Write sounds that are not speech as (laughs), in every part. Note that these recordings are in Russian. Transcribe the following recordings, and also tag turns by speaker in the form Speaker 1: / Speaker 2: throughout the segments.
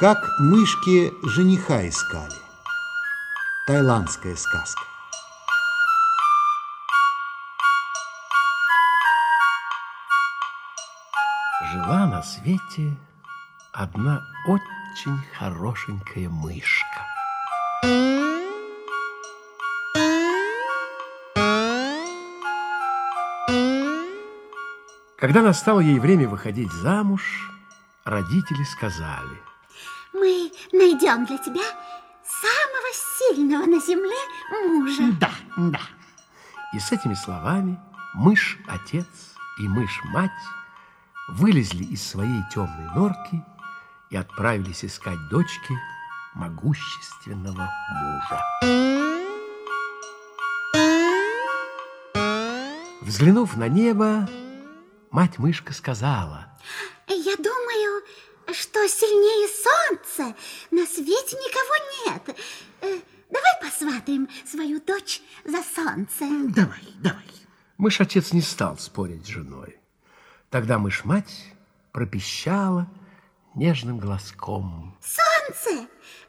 Speaker 1: Как мышки жениха искали. Таиландская сказка.
Speaker 2: Жила на свете одна очень хорошенькая мышка. Когда настало ей время выходить замуж, родители сказали.
Speaker 3: Найдем для тебя самого сильного на земле мужа.
Speaker 2: Да, да. И с этими словами мышь-отец и мышь-мать вылезли из своей темной норки и отправились искать дочки могущественного мужа. Взглянув на небо, мать-мышка сказала.
Speaker 3: Я думаю, что сильнее солнца на свете никого нет. Э, давай посватаем свою дочь за солнце.
Speaker 4: Давай, давай.
Speaker 2: Мышь-отец не стал спорить с женой. Тогда мышь-мать пропищала нежным глазком.
Speaker 3: Солнце,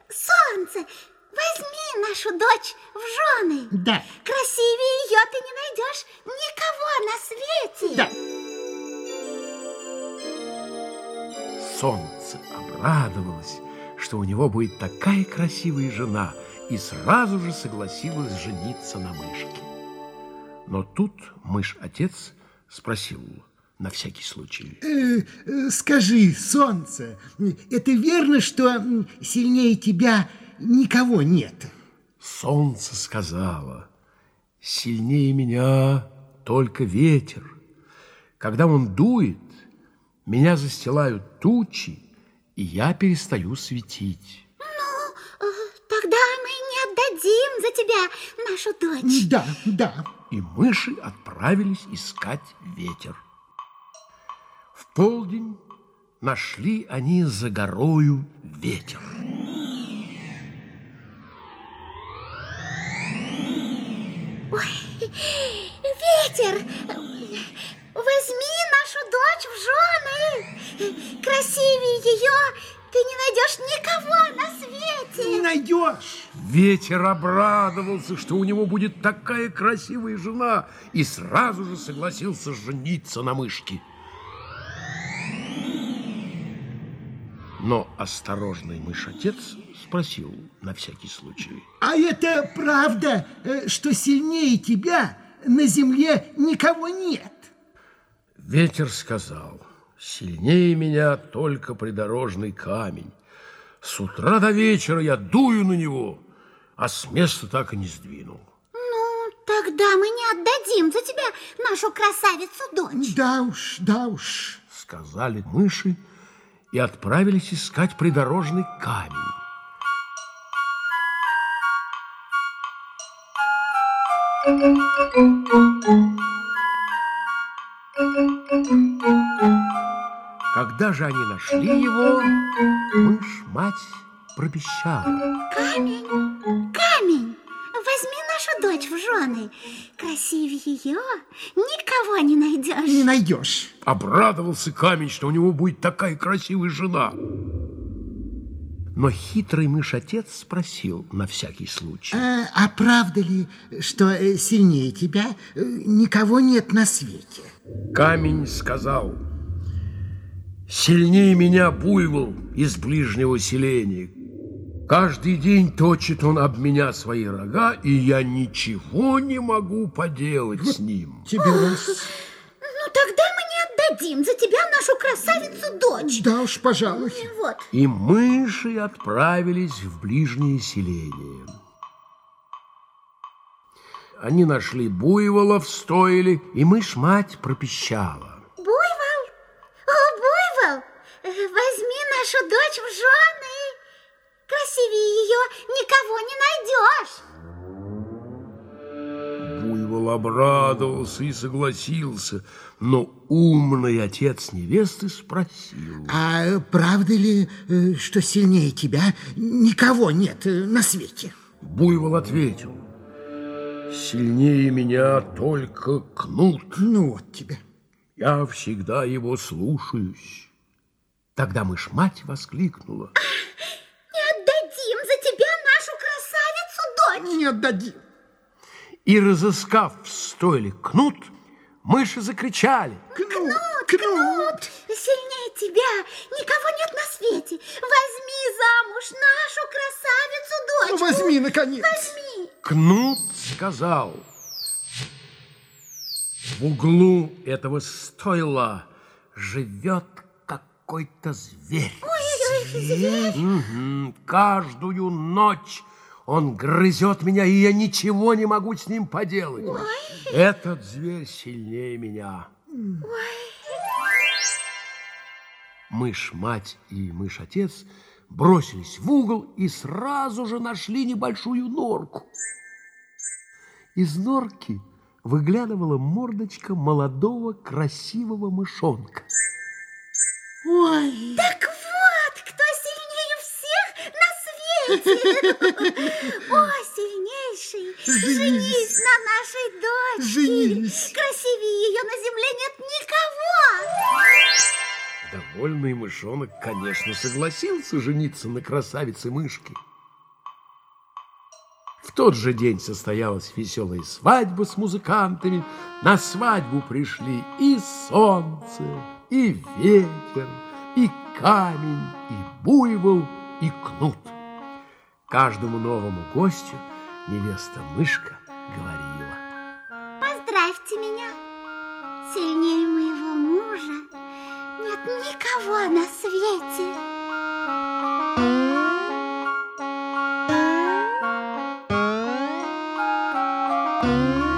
Speaker 3: солнце, возьми нашу дочь в жены.
Speaker 4: Да.
Speaker 3: Красивее ее ты не найдешь никого на свете.
Speaker 4: Да.
Speaker 2: Солнце обрадовалось, что у него будет такая красивая жена, и сразу же согласилась жениться на мышке. Но тут мышь-отец спросил на всякий случай.
Speaker 4: Э, э, скажи, солнце, это верно, что сильнее тебя никого нет?
Speaker 2: Солнце сказала, сильнее меня только ветер. Когда он дует, меня застилают тучи, и я перестаю светить.
Speaker 3: Отдадим за тебя нашу дочь.
Speaker 4: Да, да.
Speaker 2: И мыши отправились искать ветер. В полдень нашли они за горою ветер.
Speaker 3: Ой, ветер, возьми нашу дочь в жены. Красивее ее ты не найдешь никого на свете.
Speaker 4: Не найдешь.
Speaker 2: Ветер обрадовался, что у него будет такая красивая жена, и сразу же согласился жениться на мышке. Но осторожный мышь-отец спросил на всякий случай.
Speaker 4: А это правда, э, что сильнее тебя на земле никого нет?
Speaker 2: Ветер сказал, сильнее меня только придорожный камень. С утра до вечера я дую на него, а с места так и не сдвинул.
Speaker 3: Ну, тогда мы не отдадим за тебя нашу красавицу-дочь.
Speaker 4: Да уж, да уж.
Speaker 2: Сказали мыши и отправились искать придорожный камень. Когда же они нашли его, мышь-мать пропищала.
Speaker 3: Камень, дочь в жены. Красивее ее никого не найдешь.
Speaker 4: Не найдешь.
Speaker 2: Обрадовался камень, что у него будет такая красивая жена. Но хитрый мышь-отец спросил на всякий случай.
Speaker 4: А, а правда ли, что э, сильнее тебя э, никого нет на свете?
Speaker 2: Камень сказал, сильнее меня буйвол из ближнего селения. Каждый день точит он об меня свои рога, и я ничего не могу поделать с ним. (laughs)
Speaker 4: Тебе раз.
Speaker 3: Ну, тогда мы не отдадим за тебя нашу красавицу-дочь.
Speaker 4: Да уж, пожалуй.
Speaker 3: Вот.
Speaker 2: И мыши отправились в ближнее селение. Они нашли буйвола в стойле, и мышь-мать пропищала.
Speaker 3: Буйвол, о, буйвол, э, возьми нашу дочь в жены. Красивее ее никого не найдешь.
Speaker 2: Буйвол обрадовался и согласился, но умный отец невесты спросил.
Speaker 4: А правда ли, э, что сильнее тебя никого нет э, на свете?
Speaker 2: Буйвол ответил, сильнее меня только кнут.
Speaker 4: Ну вот тебе.
Speaker 2: Я всегда его слушаюсь. Тогда мышь-мать воскликнула.
Speaker 4: Не отдадим.
Speaker 2: И, разыскав в стойле кнут, мыши закричали.
Speaker 4: Кнут,
Speaker 3: Кнут, сильнее тебя никого нет на свете. Возьми замуж нашу
Speaker 4: Ну,
Speaker 3: красавицу-дочку.
Speaker 4: возьми, наконец.
Speaker 3: Возьми.
Speaker 2: Кнут сказал, в углу этого стойла живет какой-то зверь. Мгм. Каждую ночь он грызет меня, и я ничего не могу с ним поделать. Этот зверь сильнее меня. Мышь-мать и мышь-отец бросились в угол и сразу же нашли небольшую норку. Из норки выглядывала мордочка молодого красивого мышонка.
Speaker 4: Ой,
Speaker 3: Так вот, кто сильнее всех на свете. О, сильнейший, Женись. на нашей дочке.
Speaker 4: Женись.
Speaker 3: Красивее ее на земле нет никого.
Speaker 2: Довольный мышонок, конечно, согласился жениться на красавице-мышке. В тот же день состоялась веселая свадьба с музыкантами. На свадьбу пришли и солнце, и ветер, и камень, и буйвол, и кнут. Каждому новому гостю невеста-мышка говорила.
Speaker 3: Поздравьте меня. Сильнее моего мужа нет никого на свете.
Speaker 2: Thank